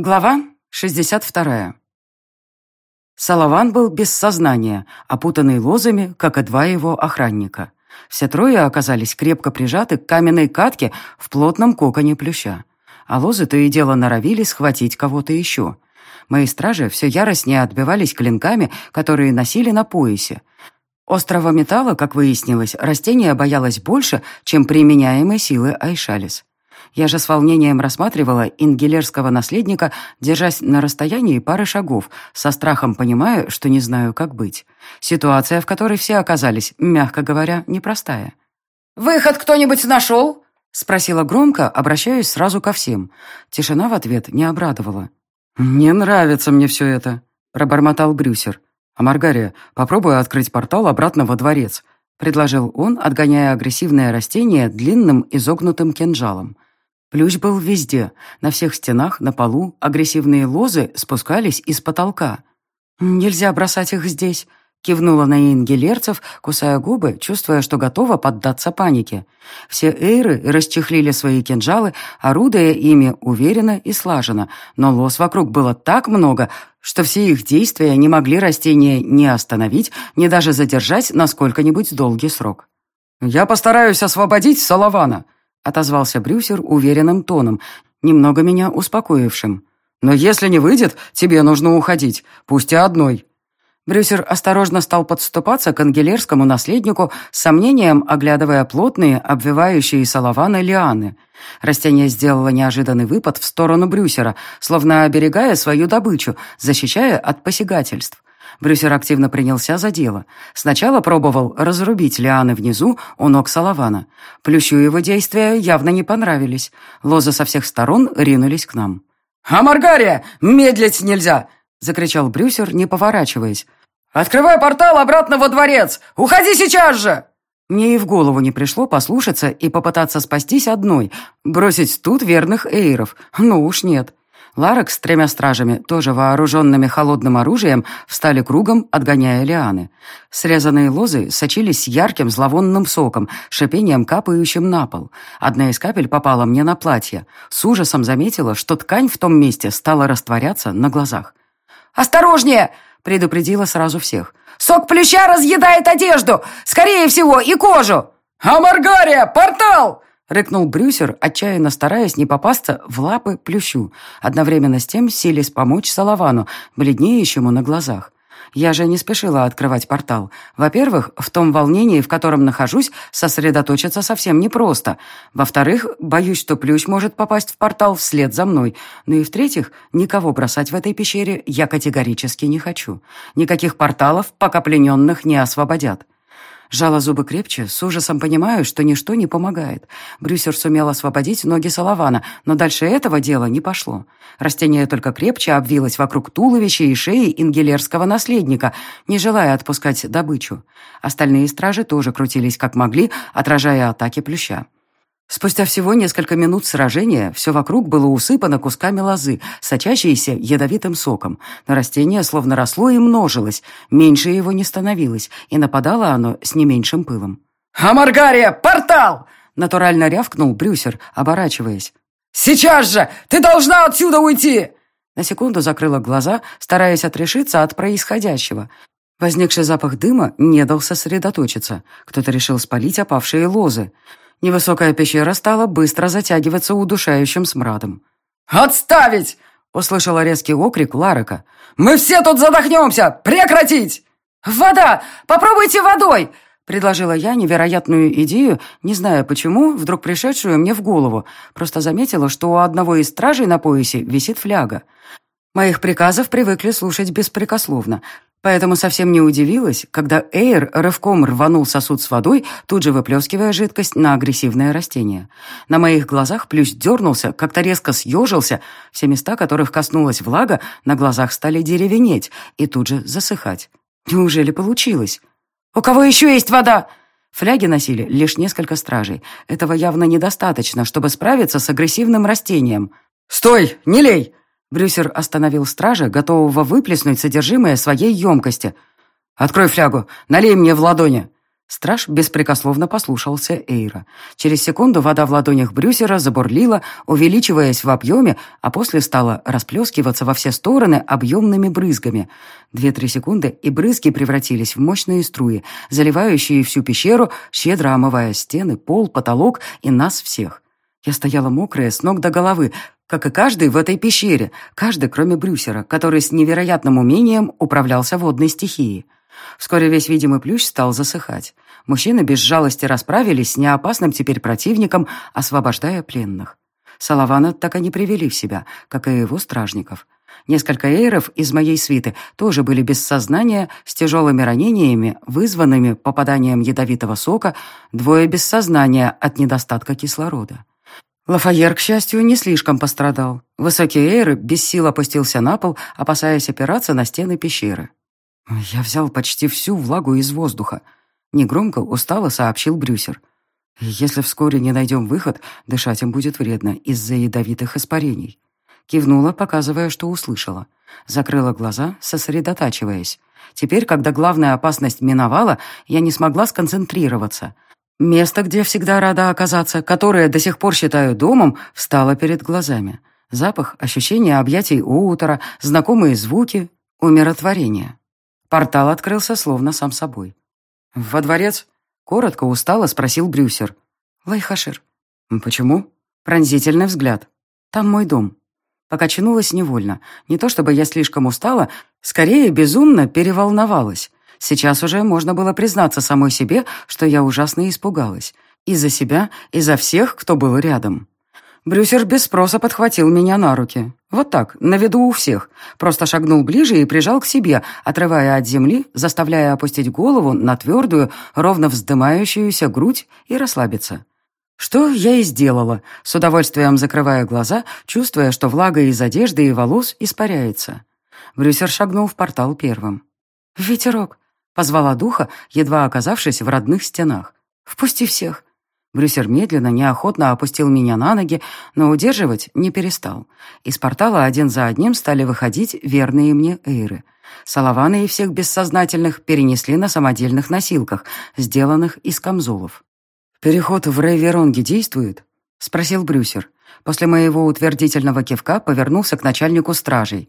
Глава 62. Салаван был без сознания, опутанный лозами, как и два его охранника. Все трое оказались крепко прижаты к каменной катке в плотном коконе плюща. А лозы то и дело норовили схватить кого-то еще. Мои стражи все яростнее отбивались клинками, которые носили на поясе. Острого металла, как выяснилось, растение боялось больше, чем применяемой силы Айшалис. Я же с волнением рассматривала ингелерского наследника, держась на расстоянии пары шагов, со страхом понимая, что не знаю, как быть. Ситуация, в которой все оказались, мягко говоря, непростая. «Выход кто-нибудь нашел?» — спросила громко, обращаясь сразу ко всем. Тишина в ответ не обрадовала. «Не нравится мне все это», — пробормотал Брюсер. «А Маргария, попробуй открыть портал обратно во дворец», — предложил он, отгоняя агрессивное растение длинным изогнутым кинжалом. Плющ был везде, на всех стенах, на полу, агрессивные лозы спускались из потолка. «Нельзя бросать их здесь», — кивнула на ингелерцев, кусая губы, чувствуя, что готова поддаться панике. Все эйры расчехлили свои кинжалы, орудуя ими уверенно и слаженно, но лоз вокруг было так много, что все их действия не могли растения ни остановить, ни даже задержать на сколько-нибудь долгий срок. «Я постараюсь освободить Салавана», отозвался Брюсер уверенным тоном, немного меня успокоившим. «Но если не выйдет, тебе нужно уходить, пусть и одной». Брюсер осторожно стал подступаться к ангелерскому наследнику с сомнением, оглядывая плотные, обвивающие салаваны лианы. Растение сделало неожиданный выпад в сторону Брюсера, словно оберегая свою добычу, защищая от посягательств. Брюсер активно принялся за дело. Сначала пробовал разрубить лианы внизу у ног Салавана. Плющу его действия явно не понравились. Лозы со всех сторон ринулись к нам. «А Маргария, медлить нельзя!» — закричал Брюсер, не поворачиваясь. «Открывай портал обратно во дворец! Уходи сейчас же!» Мне и в голову не пришло послушаться и попытаться спастись одной, бросить тут верных эйров. Ну уж нет. Ларек с тремя стражами, тоже вооруженными холодным оружием, встали кругом, отгоняя лианы. Срезанные лозы сочились ярким зловонным соком, шипением капающим на пол. Одна из капель попала мне на платье. С ужасом заметила, что ткань в том месте стала растворяться на глазах. «Осторожнее!» — предупредила сразу всех. «Сок плюща разъедает одежду! Скорее всего, и кожу!» «А Маргария, портал!» — рыкнул Брюсер, отчаянно стараясь не попасться в лапы плющу, одновременно с тем силясь помочь Салавану, бледнеющему на глазах. Я же не спешила открывать портал. Во-первых, в том волнении, в котором нахожусь, сосредоточиться совсем непросто. Во-вторых, боюсь, что плющ может попасть в портал вслед за мной. Ну и в-третьих, никого бросать в этой пещере я категорически не хочу. Никаких порталов, пока плененных не освободят. Жала зубы крепче, с ужасом понимаю, что ничто не помогает. Брюсер сумел освободить ноги Салавана, но дальше этого дела не пошло. Растение только крепче обвилось вокруг туловища и шеи ингелерского наследника, не желая отпускать добычу. Остальные стражи тоже крутились как могли, отражая атаки плюща. Спустя всего несколько минут сражения все вокруг было усыпано кусками лозы, сочащейся ядовитым соком. Но растение словно росло и множилось, меньше его не становилось, и нападало оно с не меньшим пылом. «А Маргария, портал!» — натурально рявкнул Брюсер, оборачиваясь. «Сейчас же! Ты должна отсюда уйти!» На секунду закрыла глаза, стараясь отрешиться от происходящего. Возникший запах дыма не дал сосредоточиться. Кто-то решил спалить опавшие лозы. Невысокая пещера стала быстро затягиваться удушающим смрадом. «Отставить!» — услышала резкий окрик Ларека. «Мы все тут задохнемся! Прекратить!» «Вода! Попробуйте водой!» — предложила я невероятную идею, не зная почему, вдруг пришедшую мне в голову. Просто заметила, что у одного из стражей на поясе висит фляга. Моих приказов привыкли слушать беспрекословно, Поэтому совсем не удивилась, когда Эйр рывком рванул сосуд с водой, тут же выплескивая жидкость на агрессивное растение. На моих глазах плющ дернулся, как-то резко съежился, все места, которых коснулась влага, на глазах стали деревенеть и тут же засыхать. Неужели получилось? «У кого еще есть вода?» Фляги носили лишь несколько стражей. Этого явно недостаточно, чтобы справиться с агрессивным растением. «Стой! Не лей!» Брюсер остановил стража, готового выплеснуть содержимое своей емкости. «Открой флягу, налей мне в ладони». Страж беспрекословно послушался Эйра. Через секунду вода в ладонях Брюсера забурлила, увеличиваясь в объеме, а после стала расплескиваться во все стороны объемными брызгами. Две-три секунды, и брызги превратились в мощные струи, заливающие всю пещеру, щедро омывая стены, пол, потолок и нас всех. Я стояла мокрая с ног до головы, как и каждый в этой пещере, каждый, кроме Брюсера, который с невероятным умением управлялся водной стихией. Вскоре весь видимый плющ стал засыхать. Мужчины без жалости расправились с неопасным теперь противником, освобождая пленных. Салавана так и не привели в себя, как и его стражников. Несколько эйров из моей свиты тоже были без сознания, с тяжелыми ранениями, вызванными попаданием ядовитого сока, двое без сознания от недостатка кислорода. Лафайер, к счастью, не слишком пострадал. Высокий эйр без сил опустился на пол, опасаясь опираться на стены пещеры. «Я взял почти всю влагу из воздуха», — негромко, устало сообщил Брюсер. «Если вскоре не найдем выход, дышать им будет вредно из-за ядовитых испарений». Кивнула, показывая, что услышала. Закрыла глаза, сосредотачиваясь. Теперь, когда главная опасность миновала, я не смогла сконцентрироваться. Место, где всегда рада оказаться, которое до сих пор считаю домом, встало перед глазами. Запах, ощущение объятий утра, знакомые звуки, умиротворение. Портал открылся словно сам собой. «Во дворец?» — коротко устало спросил Брюсер. «Лайхашир». «Почему?» Пронзительный взгляд. «Там мой дом». Покачнулась невольно. Не то чтобы я слишком устала, скорее безумно переволновалась. Сейчас уже можно было признаться самой себе, что я ужасно испугалась. И за себя, и за всех, кто был рядом. Брюсер без спроса подхватил меня на руки. Вот так, на виду у всех. Просто шагнул ближе и прижал к себе, отрывая от земли, заставляя опустить голову на твердую, ровно вздымающуюся грудь и расслабиться. Что я и сделала, с удовольствием закрывая глаза, чувствуя, что влага из одежды и волос испаряется. Брюсер шагнул в портал первым. «Ветерок!» — позвала духа, едва оказавшись в родных стенах. «Впусти всех!» Брюсер медленно, неохотно опустил меня на ноги, но удерживать не перестал. Из портала один за одним стали выходить верные мне эйры. Салаваны и всех бессознательных перенесли на самодельных носилках, сделанных из камзолов. «Переход в Рейверонге действует?» — спросил Брюсер. После моего утвердительного кивка повернулся к начальнику стражей.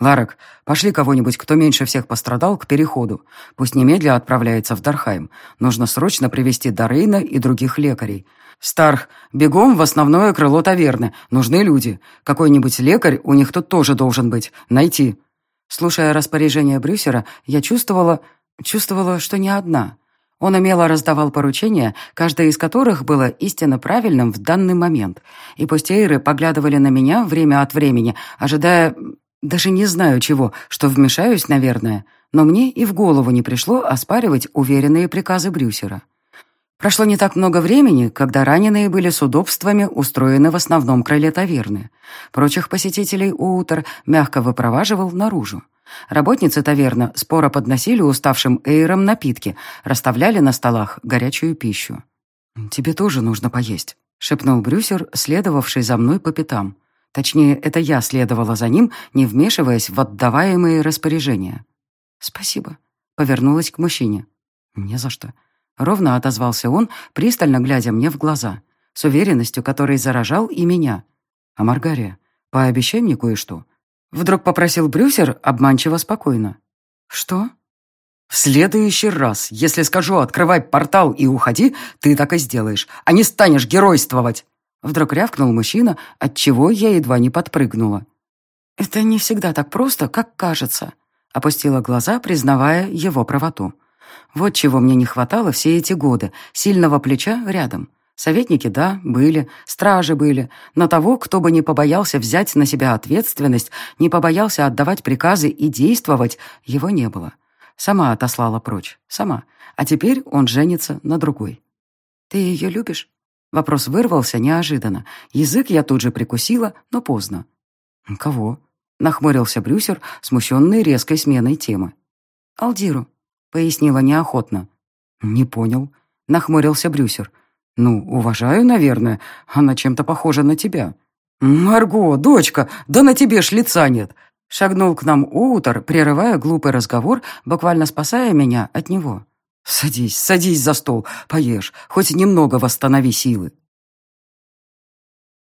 «Ларек, пошли кого-нибудь, кто меньше всех пострадал, к переходу. Пусть немедля отправляется в Дархайм. Нужно срочно привести Дарейна и других лекарей. Старх, бегом в основное крыло таверны. Нужны люди. Какой-нибудь лекарь у них тут тоже должен быть. Найти». Слушая распоряжение Брюсера, я чувствовала... чувствовала, что не одна. Он умело раздавал поручения, каждое из которых было истинно правильным в данный момент. И пусть эйры поглядывали на меня время от времени, ожидая даже не знаю чего, что вмешаюсь, наверное, но мне и в голову не пришло оспаривать уверенные приказы Брюсера. Прошло не так много времени, когда раненые были с удобствами устроены в основном крыле таверны. Прочих посетителей Уутер мягко выпроваживал наружу. Работницы таверны споро подносили уставшим эйрам напитки, расставляли на столах горячую пищу. «Тебе тоже нужно поесть», — шепнул Брюсер, следовавший за мной по пятам. Точнее, это я следовала за ним, не вмешиваясь в отдаваемые распоряжения. «Спасибо», — повернулась к мужчине. «Не за что». Ровно отозвался он, пристально глядя мне в глаза, с уверенностью, которой заражал и меня. «А Маргария, пообещай мне кое-что». Вдруг попросил Брюсер обманчиво спокойно. «Что?» «В следующий раз, если скажу «открывай портал и уходи», ты так и сделаешь, а не станешь геройствовать!» Вдруг рявкнул мужчина, отчего я едва не подпрыгнула. «Это не всегда так просто, как кажется», — опустила глаза, признавая его правоту. «Вот чего мне не хватало все эти годы. Сильного плеча рядом. Советники, да, были, стражи были, но того, кто бы не побоялся взять на себя ответственность, не побоялся отдавать приказы и действовать, его не было. Сама отослала прочь, сама. А теперь он женится на другой. «Ты ее любишь?» Вопрос вырвался неожиданно. Язык я тут же прикусила, но поздно. «Кого?» — нахмурился Брюсер, смущенный резкой сменой темы. «Алдиру», — пояснила неохотно. «Не понял», — нахмурился Брюсер. «Ну, уважаю, наверное. Она чем-то похожа на тебя». «Марго, дочка, да на тебе ж лица нет!» Шагнул к нам Уутер, прерывая глупый разговор, буквально спасая меня от него. «Садись, садись за стол, поешь, хоть немного восстанови силы».